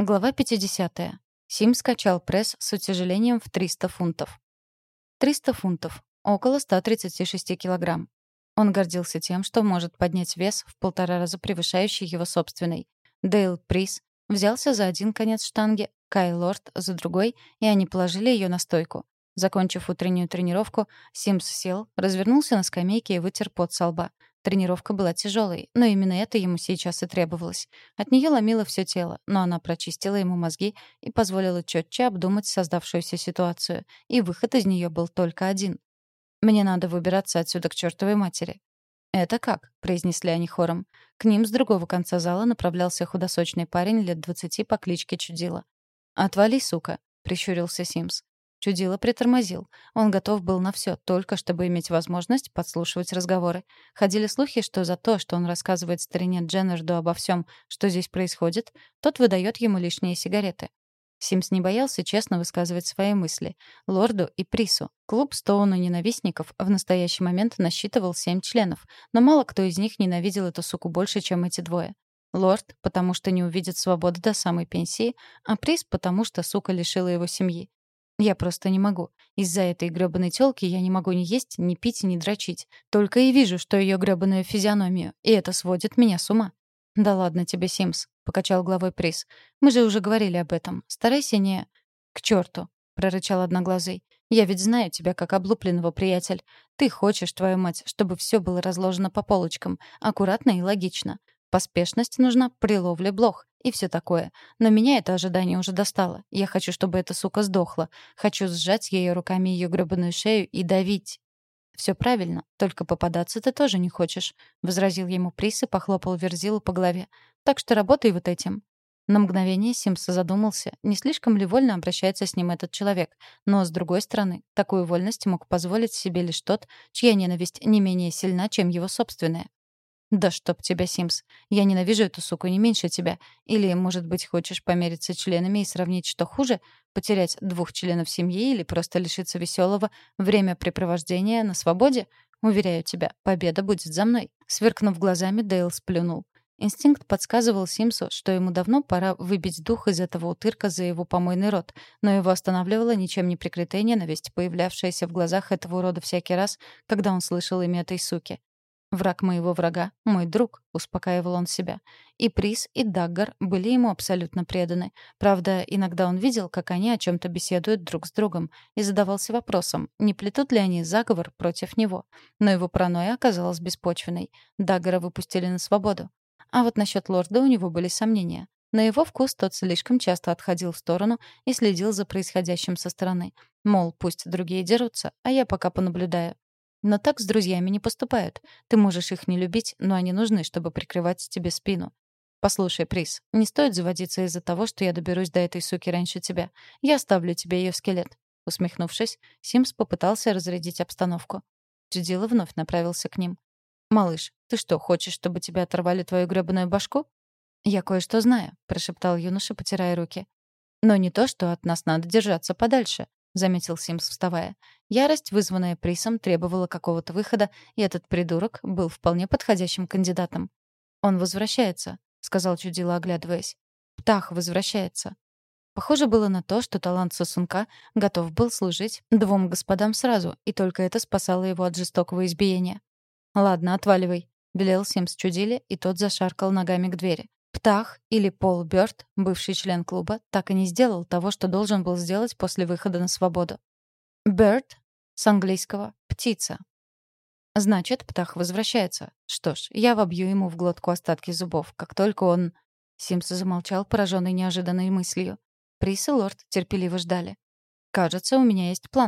Глава 50. Сим скачал пресс с утяжелением в 300 фунтов. 300 фунтов. Около 136 килограмм. Он гордился тем, что может поднять вес в полтора раза превышающий его собственный. Дейл Прис взялся за один конец штанги, Кай Лорд — за другой, и они положили ее на стойку. Закончив утреннюю тренировку, Симс сел, развернулся на скамейке и вытер пот со лба. Тренировка была тяжелой, но именно это ему сейчас и требовалось. От нее ломило все тело, но она прочистила ему мозги и позволила четче обдумать создавшуюся ситуацию. И выход из нее был только один. «Мне надо выбираться отсюда к чертовой матери». «Это как?» — произнесли они хором. К ним с другого конца зала направлялся худосочный парень лет двадцати по кличке Чудила. «Отвали, сука», — прищурился Симс. Чудило притормозил. Он готов был на все, только чтобы иметь возможность подслушивать разговоры. Ходили слухи, что за то, что он рассказывает старине Дженнерду обо всем, что здесь происходит, тот выдает ему лишние сигареты. Симс не боялся честно высказывать свои мысли. Лорду и Прису. Клуб Стоуну ненавистников в настоящий момент насчитывал семь членов, но мало кто из них ненавидел эту суку больше, чем эти двое. Лорд, потому что не увидит свободы до самой пенсии, а Прис, потому что сука лишила его семьи. Я просто не могу. Из-за этой грёбаной тёлки я не могу ни есть, ни пить, ни дрочить. Только и вижу, что её грёбаную физиономию. И это сводит меня с ума. «Да ладно тебе, Симс», — покачал головой Прис. «Мы же уже говорили об этом. Старайся не...» «К чёрту», — прорычал Одноглазый. «Я ведь знаю тебя как облупленного, приятель. Ты хочешь, твою мать, чтобы всё было разложено по полочкам, аккуратно и логично. Поспешность нужна при ловле блох и все такое. Но меня это ожидание уже достало. Я хочу, чтобы эта сука сдохла. Хочу сжать ее руками ее гребаную шею и давить. Все правильно, только попадаться ты тоже не хочешь», — возразил ему Прис и похлопал Верзилу по голове. «Так что работай вот этим». На мгновение Симс задумался, не слишком ли вольно обращается с ним этот человек. Но, с другой стороны, такую вольность мог позволить себе лишь тот, чья ненависть не менее сильна, чем его собственная. «Да чтоб тебя, Симс. Я ненавижу эту суку не меньше тебя. Или, может быть, хочешь помериться членами и сравнить, что хуже? Потерять двух членов семьи или просто лишиться веселого времяпрепровождения на свободе? Уверяю тебя, победа будет за мной». Сверкнув глазами, Дейл сплюнул. Инстинкт подсказывал Симсу, что ему давно пора выбить дух из этого утырка за его помойный рот, но его останавливала ничем не прикрытая ненависть, появлявшаяся в глазах этого урода всякий раз, когда он слышал имя этой суки. «Враг моего врага — мой друг», — успокаивал он себя. И Прис, и Даггар были ему абсолютно преданы. Правда, иногда он видел, как они о чем то беседуют друг с другом, и задавался вопросом, не плетут ли они заговор против него. Но его паранойя оказалась беспочвенной. Даггара выпустили на свободу. А вот насчет лорда у него были сомнения. На его вкус тот слишком часто отходил в сторону и следил за происходящим со стороны. Мол, пусть другие дерутся, а я пока понаблюдаю. Но так с друзьями не поступают. Ты можешь их не любить, но они нужны, чтобы прикрывать тебе спину. Послушай, Прис, не стоит заводиться из-за того, что я доберусь до этой суки раньше тебя. Я оставлю тебе ее скелет. Усмехнувшись, Симс попытался разрядить обстановку. Чудило вновь направился к ним. «Малыш, ты что, хочешь, чтобы тебя оторвали твою грёбаную башку?» «Я кое-что знаю», — прошептал юноша, потирая руки. «Но не то, что от нас надо держаться подальше. — заметил Симс, вставая. Ярость, вызванная Присом, требовала какого-то выхода, и этот придурок был вполне подходящим кандидатом. «Он возвращается», — сказал Чудило, оглядываясь. «Птах возвращается». Похоже было на то, что талант сосунка готов был служить двум господам сразу, и только это спасало его от жестокого избиения. «Ладно, отваливай», — велел Симс Чудиле, и тот зашаркал ногами к двери. Птах или Пол Бёрд, бывший член клуба, так и не сделал того, что должен был сделать после выхода на свободу. Bird с английского «птица». Значит, Птах возвращается. Что ж, я вобью ему в глотку остатки зубов, как только он... Симс замолчал, пораженный неожиданной мыслью. Прис и Лорд терпеливо ждали. «Кажется, у меня есть план»,